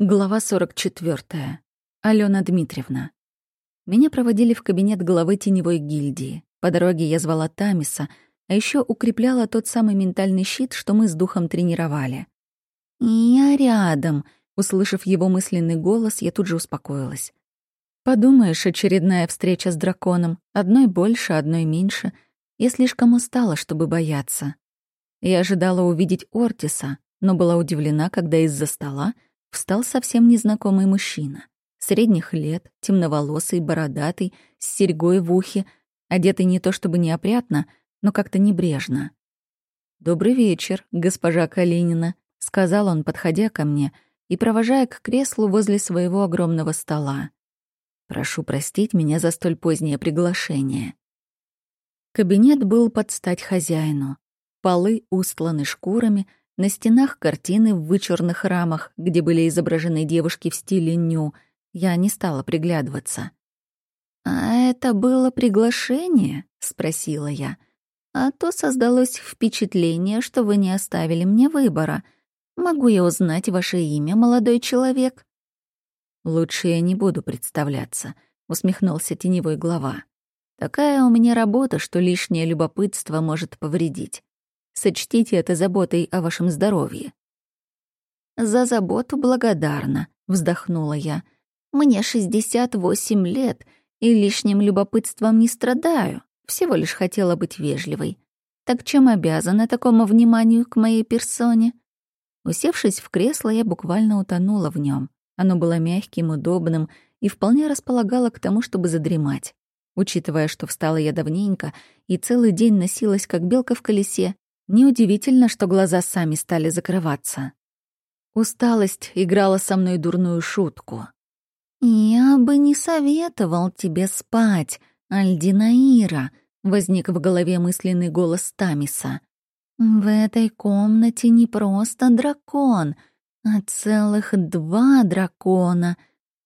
Глава 44. Алена Дмитриевна. Меня проводили в кабинет главы теневой гильдии. По дороге я звала Тамиса, а еще укрепляла тот самый ментальный щит, что мы с духом тренировали. «Я рядом», — услышав его мысленный голос, я тут же успокоилась. «Подумаешь, очередная встреча с драконом. Одной больше, одной меньше. Я слишком устала, чтобы бояться». Я ожидала увидеть Ортиса, но была удивлена, когда из-за стола — встал совсем незнакомый мужчина. Средних лет, темноволосый, бородатый, с серьгой в ухе, одетый не то чтобы неопрятно, но как-то небрежно. «Добрый вечер, госпожа Калинина», — сказал он, подходя ко мне и провожая к креслу возле своего огромного стола. «Прошу простить меня за столь позднее приглашение». Кабинет был под стать хозяину. Полы устланы шкурами, на стенах картины в вычурных рамах, где были изображены девушки в стиле ню. Я не стала приглядываться. «А это было приглашение?» — спросила я. «А то создалось впечатление, что вы не оставили мне выбора. Могу я узнать ваше имя, молодой человек?» «Лучше я не буду представляться», — усмехнулся теневой глава. «Такая у меня работа, что лишнее любопытство может повредить. Сочтите это заботой о вашем здоровье». «За заботу благодарна», — вздохнула я. «Мне 68 лет, и лишним любопытством не страдаю. Всего лишь хотела быть вежливой. Так чем обязана такому вниманию к моей персоне?» Усевшись в кресло, я буквально утонула в нем. Оно было мягким, удобным и вполне располагало к тому, чтобы задремать. Учитывая, что встала я давненько и целый день носилась, как белка в колесе, Неудивительно, что глаза сами стали закрываться. Усталость играла со мной дурную шутку. «Я бы не советовал тебе спать, Альдинаира», — возник в голове мысленный голос Тамиса. «В этой комнате не просто дракон, а целых два дракона.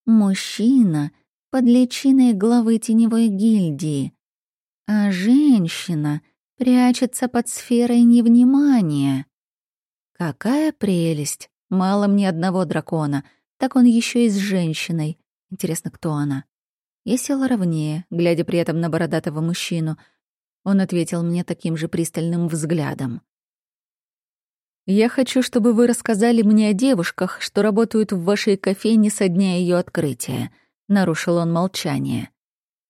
Мужчина под личиной главы теневой гильдии, а женщина — прячется под сферой невнимания. Какая прелесть! Мало мне одного дракона, так он еще и с женщиной. Интересно, кто она? Я села ровнее, глядя при этом на бородатого мужчину. Он ответил мне таким же пристальным взглядом. «Я хочу, чтобы вы рассказали мне о девушках, что работают в вашей кофейне со дня ее открытия», — нарушил он молчание.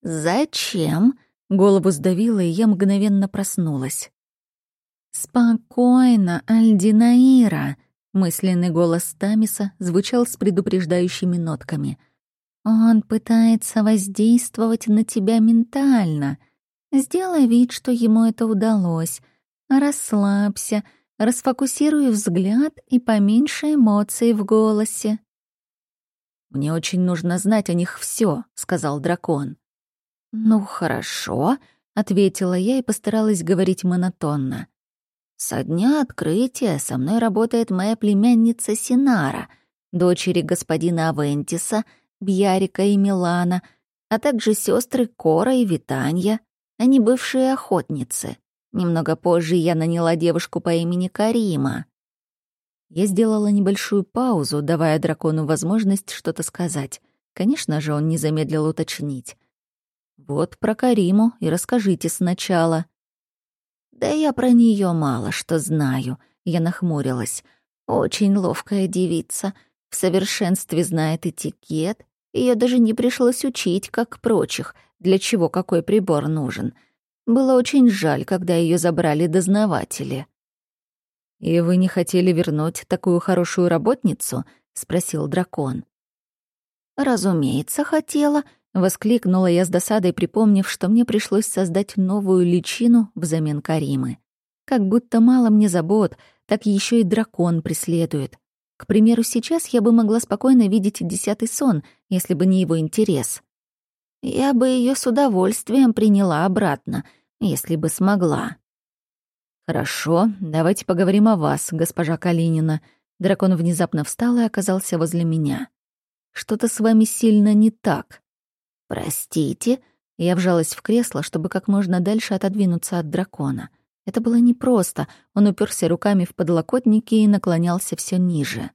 «Зачем?» Голову сдавило, и я мгновенно проснулась. «Спокойно, Альдинаира!» — мысленный голос Тамиса звучал с предупреждающими нотками. «Он пытается воздействовать на тебя ментально. Сделай вид, что ему это удалось. Расслабься, расфокусируй взгляд и поменьше эмоций в голосе». «Мне очень нужно знать о них все, сказал дракон. «Ну, хорошо», — ответила я и постаралась говорить монотонно. «Со дня открытия со мной работает моя племянница Синара, дочери господина Авентиса, Бьярика и Милана, а также сестры Кора и Витанья. Они бывшие охотницы. Немного позже я наняла девушку по имени Карима». Я сделала небольшую паузу, давая дракону возможность что-то сказать. Конечно же, он не замедлил уточнить. Вот про Кариму и расскажите сначала. Да я про нее мало что знаю, я нахмурилась. Очень ловкая девица, в совершенстве знает этикет. Ее даже не пришлось учить, как прочих, для чего какой прибор нужен. Было очень жаль, когда ее забрали дознаватели. «И вы не хотели вернуть такую хорошую работницу?» — спросил дракон. «Разумеется, хотела», Воскликнула я с досадой, припомнив, что мне пришлось создать новую личину взамен Каримы. Как будто мало мне забот, так еще и дракон преследует. К примеру, сейчас я бы могла спокойно видеть десятый сон, если бы не его интерес. Я бы ее с удовольствием приняла обратно, если бы смогла. «Хорошо, давайте поговорим о вас, госпожа Калинина». Дракон внезапно встал и оказался возле меня. «Что-то с вами сильно не так». «Простите?» Я вжалась в кресло, чтобы как можно дальше отодвинуться от дракона. Это было непросто. Он уперся руками в подлокотники и наклонялся все ниже.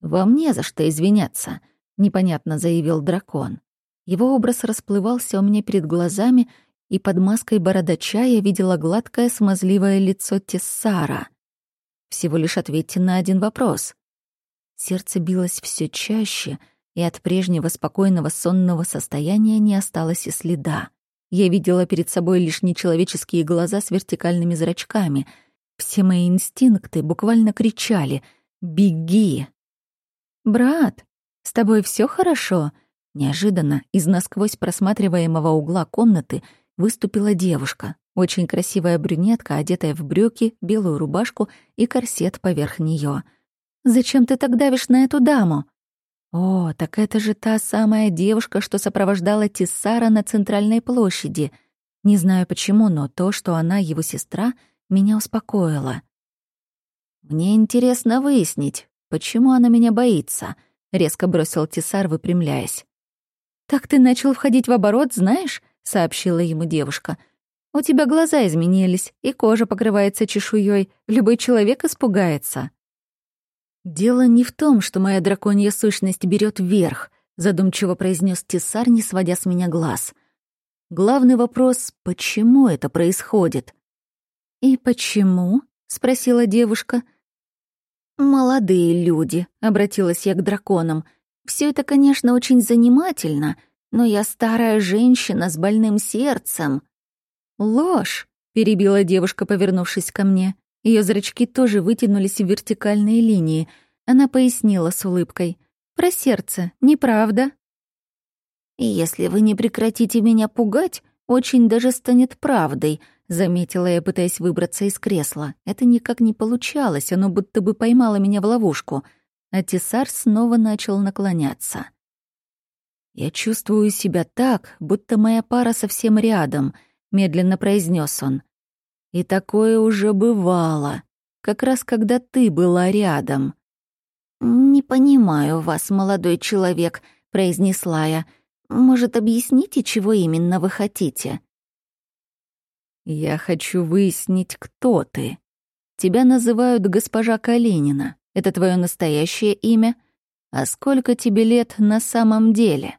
«Вам не за что извиняться», — непонятно заявил дракон. Его образ расплывался у меня перед глазами, и под маской бородача я видела гладкое смазливое лицо Тессара. Всего лишь ответьте на один вопрос. Сердце билось все чаще, и от прежнего спокойного сонного состояния не осталось и следа. Я видела перед собой лишь нечеловеческие глаза с вертикальными зрачками. Все мои инстинкты буквально кричали «Беги!». «Брат, с тобой все хорошо?» Неожиданно из насквозь просматриваемого угла комнаты выступила девушка, очень красивая брюнетка, одетая в брюки, белую рубашку и корсет поверх нее. «Зачем ты так давишь на эту даму?» «О, так это же та самая девушка, что сопровождала Тиссара на центральной площади. Не знаю почему, но то, что она его сестра, меня успокоило. Мне интересно выяснить, почему она меня боится», — резко бросил Тиссар, выпрямляясь. «Так ты начал входить в оборот, знаешь?» — сообщила ему девушка. «У тебя глаза изменились, и кожа покрывается чешуей. Любой человек испугается». «Дело не в том, что моя драконья сущность берет вверх», — задумчиво произнес Тесар, не сводя с меня глаз. «Главный вопрос — почему это происходит?» «И почему?» — спросила девушка. «Молодые люди», — обратилась я к драконам, — все это, конечно, очень занимательно, но я старая женщина с больным сердцем». «Ложь!» — перебила девушка, повернувшись ко мне. Ее зрачки тоже вытянулись в вертикальные линии. Она пояснила с улыбкой. «Про сердце, неправда?» «Если вы не прекратите меня пугать, очень даже станет правдой», — заметила я, пытаясь выбраться из кресла. Это никак не получалось, оно будто бы поймало меня в ловушку — а Тесар снова начал наклоняться. «Я чувствую себя так, будто моя пара совсем рядом», — медленно произнес он. «И такое уже бывало, как раз когда ты была рядом». «Не понимаю вас, молодой человек», — произнесла я. «Может, объясните, чего именно вы хотите?» «Я хочу выяснить, кто ты. Тебя называют госпожа Калинина. Это твое настоящее имя? А сколько тебе лет на самом деле?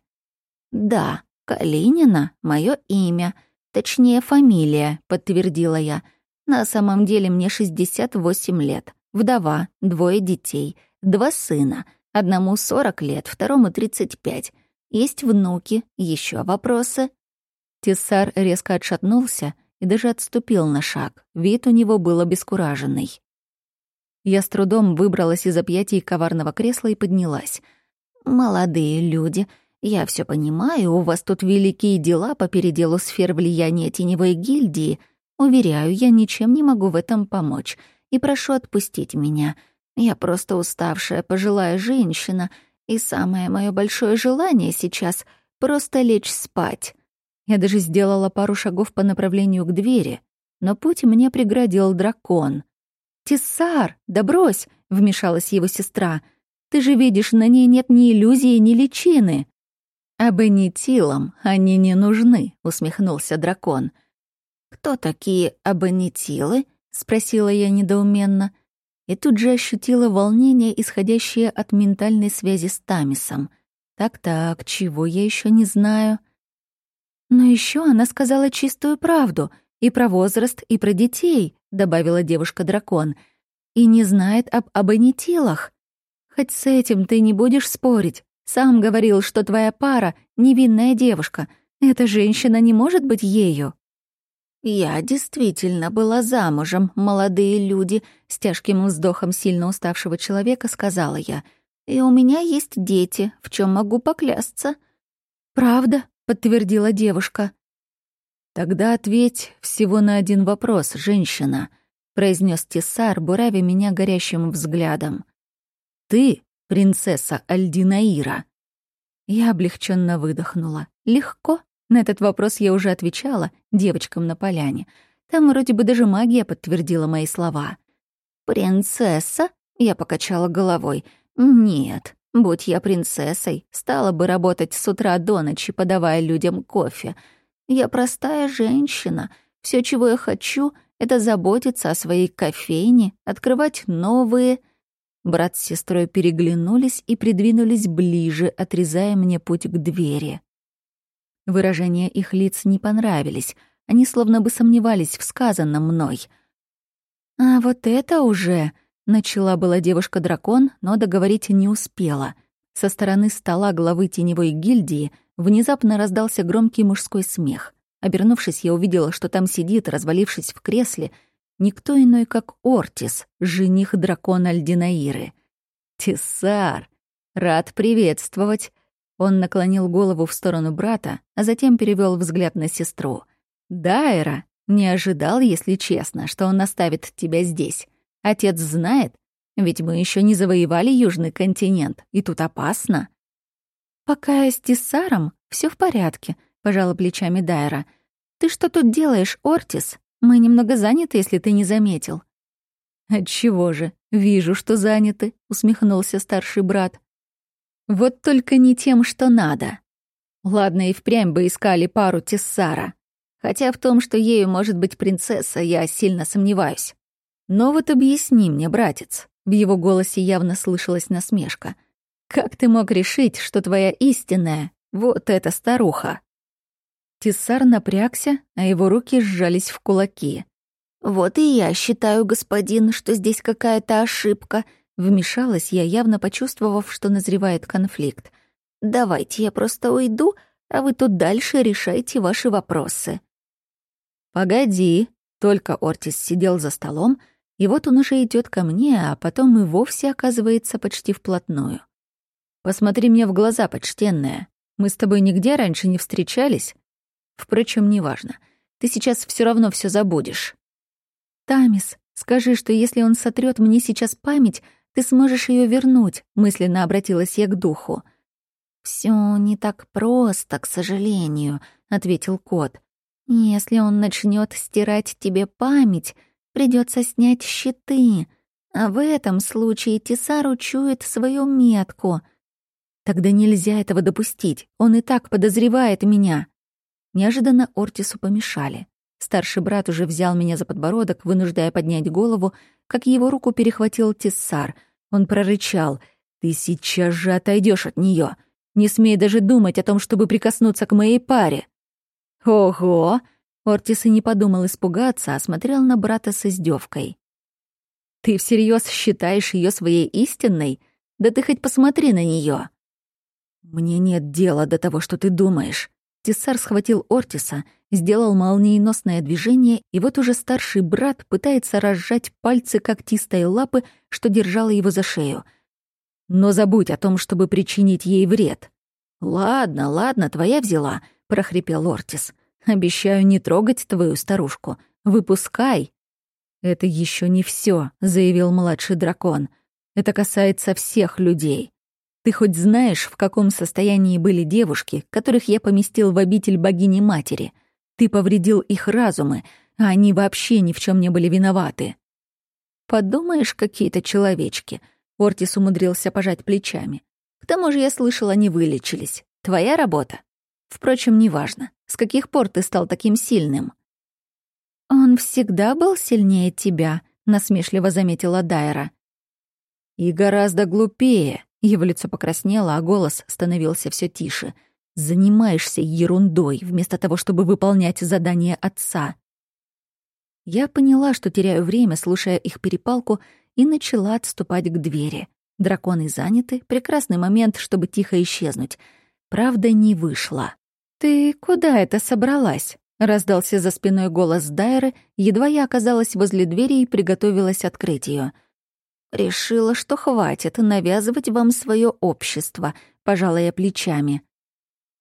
Да, Калинина — мое имя, точнее фамилия, подтвердила я. На самом деле мне 68 лет. Вдова, двое детей, два сына. Одному 40 лет, второму 35. Есть внуки, еще вопросы? Тесар резко отшатнулся и даже отступил на шаг. Вид у него был обескураженный. Я с трудом выбралась из объятий коварного кресла и поднялась. «Молодые люди, я все понимаю, у вас тут великие дела по переделу сфер влияния теневой гильдии. Уверяю, я ничем не могу в этом помочь. И прошу отпустить меня. Я просто уставшая пожилая женщина, и самое мое большое желание сейчас — просто лечь спать». Я даже сделала пару шагов по направлению к двери, но путь мне преградил дракон — «Тиссар, да брось!» — вмешалась его сестра. «Ты же видишь, на ней нет ни иллюзии, ни личины». «Абонитилам они не нужны», — усмехнулся дракон. «Кто такие абонитилы?» — спросила я недоуменно. И тут же ощутила волнение, исходящее от ментальной связи с Тамисом. Так-так, чего я еще не знаю? Но еще она сказала чистую правду и про возраст, и про детей, добавила девушка-дракон, и не знает об абонитилах. Хоть с этим ты не будешь спорить. Сам говорил, что твоя пара — невинная девушка. Эта женщина не может быть ею. «Я действительно была замужем, молодые люди», — с тяжким вздохом сильно уставшего человека сказала я. «И у меня есть дети, в чем могу поклясться». «Правда?» — подтвердила девушка. «Тогда ответь всего на один вопрос, женщина», — произнес Тесар, буравя меня горящим взглядом. «Ты принцесса Альдинаира?» Я облегченно выдохнула. «Легко?» На этот вопрос я уже отвечала девочкам на поляне. Там вроде бы даже магия подтвердила мои слова. «Принцесса?» — я покачала головой. «Нет, будь я принцессой, стала бы работать с утра до ночи, подавая людям кофе». Я простая женщина. Все, чего я хочу, это заботиться о своей кофейне, открывать новые. Брат с сестрой переглянулись и придвинулись ближе, отрезая мне путь к двери. Выражения их лиц не понравились, они словно бы сомневались в сказанном мной. «А вот это уже...» — начала была девушка-дракон, но договорить не успела. Со стороны стола главы теневой гильдии внезапно раздался громкий мужской смех. Обернувшись, я увидела, что там сидит, развалившись в кресле, никто иной, как Ортис, жених дракона Альдинаиры. «Тиссар! Рад приветствовать!» Он наклонил голову в сторону брата, а затем перевел взгляд на сестру. «Дайра, не ожидал, если честно, что он оставит тебя здесь. Отец знает, ведь мы еще не завоевали Южный континент, и тут опасно». «Пока с Тиссаром, все в порядке», — пожала плечами Дайра. «Ты что тут делаешь, Ортис? Мы немного заняты, если ты не заметил». «Отчего же? Вижу, что заняты», — усмехнулся старший брат. Вот только не тем, что надо. Ладно, и впрямь бы искали пару Тессара. Хотя в том, что ею может быть принцесса, я сильно сомневаюсь. Но вот объясни мне, братец. В его голосе явно слышалась насмешка. Как ты мог решить, что твоя истинная — вот эта старуха? Тессар напрягся, а его руки сжались в кулаки. «Вот и я считаю, господин, что здесь какая-то ошибка», Вмешалась я, явно почувствовав, что назревает конфликт. «Давайте я просто уйду, а вы тут дальше решайте ваши вопросы». «Погоди», — только Ортис сидел за столом, и вот он уже идет ко мне, а потом и вовсе оказывается почти вплотную. «Посмотри мне в глаза, почтенная. Мы с тобой нигде раньше не встречались? Впрочем, неважно. Ты сейчас все равно все забудешь». «Тамис, скажи, что если он сотрет мне сейчас память, ты сможешь ее вернуть», — мысленно обратилась я к духу. Все не так просто, к сожалению», — ответил кот. «Если он начнет стирать тебе память, придется снять щиты, а в этом случае Тисару чует свою метку. Тогда нельзя этого допустить, он и так подозревает меня». Неожиданно Ортису помешали. Старший брат уже взял меня за подбородок, вынуждая поднять голову, как его руку перехватил Тессар. Он прорычал. «Ты сейчас же отойдешь от нее. Не смей даже думать о том, чтобы прикоснуться к моей паре». «Ого!» Ортис и не подумал испугаться, а смотрел на брата с издевкой. «Ты всерьез считаешь ее своей истинной? Да ты хоть посмотри на нее. «Мне нет дела до того, что ты думаешь». Тессар схватил Ортиса — сделал молниеносное движение, и вот уже старший брат пытается разжать пальцы когтистой лапы, что держала его за шею. Но забудь о том, чтобы причинить ей вред. «Ладно, ладно, твоя взяла», — прохрипел Ортис. «Обещаю не трогать твою старушку. Выпускай». «Это еще не все, заявил младший дракон. «Это касается всех людей. Ты хоть знаешь, в каком состоянии были девушки, которых я поместил в обитель богини-матери?» Ты повредил их разумы, а они вообще ни в чем не были виноваты. Подумаешь, какие-то человечки. Ортис умудрился пожать плечами. К тому же я слышал, они вылечились. Твоя работа? Впрочем, неважно. С каких пор ты стал таким сильным? Он всегда был сильнее тебя, насмешливо заметила Дайра. И гораздо глупее. Его лицо покраснело, а голос становился все тише — Занимаешься ерундой, вместо того, чтобы выполнять задание отца. Я поняла, что теряю время, слушая их перепалку, и начала отступать к двери. Драконы заняты, прекрасный момент, чтобы тихо исчезнуть. Правда, не вышло. «Ты куда это собралась?» — раздался за спиной голос Дайры, едва я оказалась возле двери и приготовилась открыть ее. «Решила, что хватит навязывать вам свое общество», — пожала я плечами.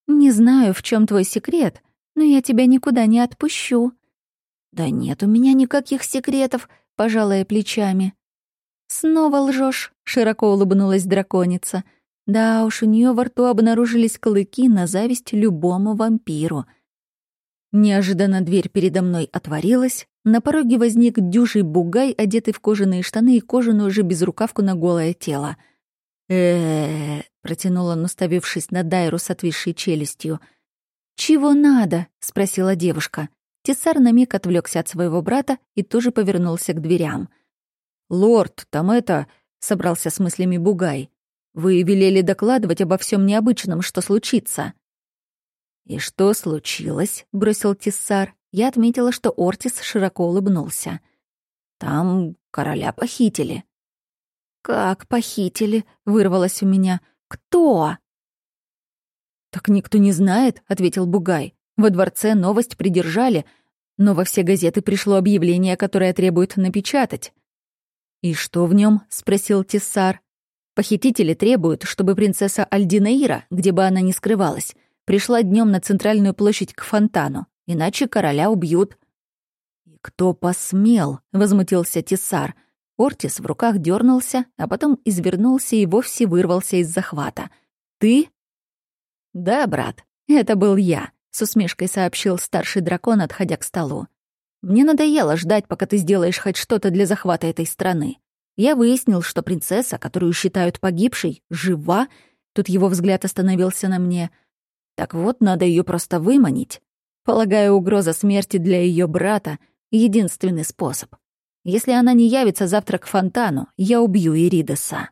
«Не знаю, в чем твой секрет, но я тебя никуда не отпущу». «Да нет у меня никаких секретов», — пожалая плечами. «Снова лжешь, широко улыбнулась драконица. Да уж, у нее во рту обнаружились клыки на зависть любому вампиру. Неожиданно дверь передо мной отворилась, на пороге возник дюжий бугай, одетый в кожаные штаны и кожаную же безрукавку на голое тело — э протянул он, уставившись на Дайру с отвисшей челюстью. «Чего надо?» — спросила девушка. Тесар на миг отвлекся от своего брата и тоже повернулся к дверям. «Лорд, там это... собрался с мыслями Бугай. «Вы велели докладывать обо всем необычном, что случится». «И что случилось?» — бросил Тиссар. Я отметила, что Ортис широко улыбнулся. «Там короля похитили». «Как похитили?» — вырвалось у меня. «Кто?» «Так никто не знает», — ответил Бугай. «Во дворце новость придержали, но во все газеты пришло объявление, которое требует напечатать». «И что в нем? спросил Тессар. «Похитители требуют, чтобы принцесса Альдинаира, где бы она ни скрывалась, пришла днем на центральную площадь к фонтану, иначе короля убьют». «И кто посмел?» — возмутился Тессар. Ортис в руках дернулся, а потом извернулся и вовсе вырвался из захвата. «Ты?» «Да, брат, это был я», — с усмешкой сообщил старший дракон, отходя к столу. «Мне надоело ждать, пока ты сделаешь хоть что-то для захвата этой страны. Я выяснил, что принцесса, которую считают погибшей, жива. Тут его взгляд остановился на мне. Так вот, надо ее просто выманить. Полагаю, угроза смерти для ее брата — единственный способ. Если она не явится завтра к фонтану, я убью Иридеса.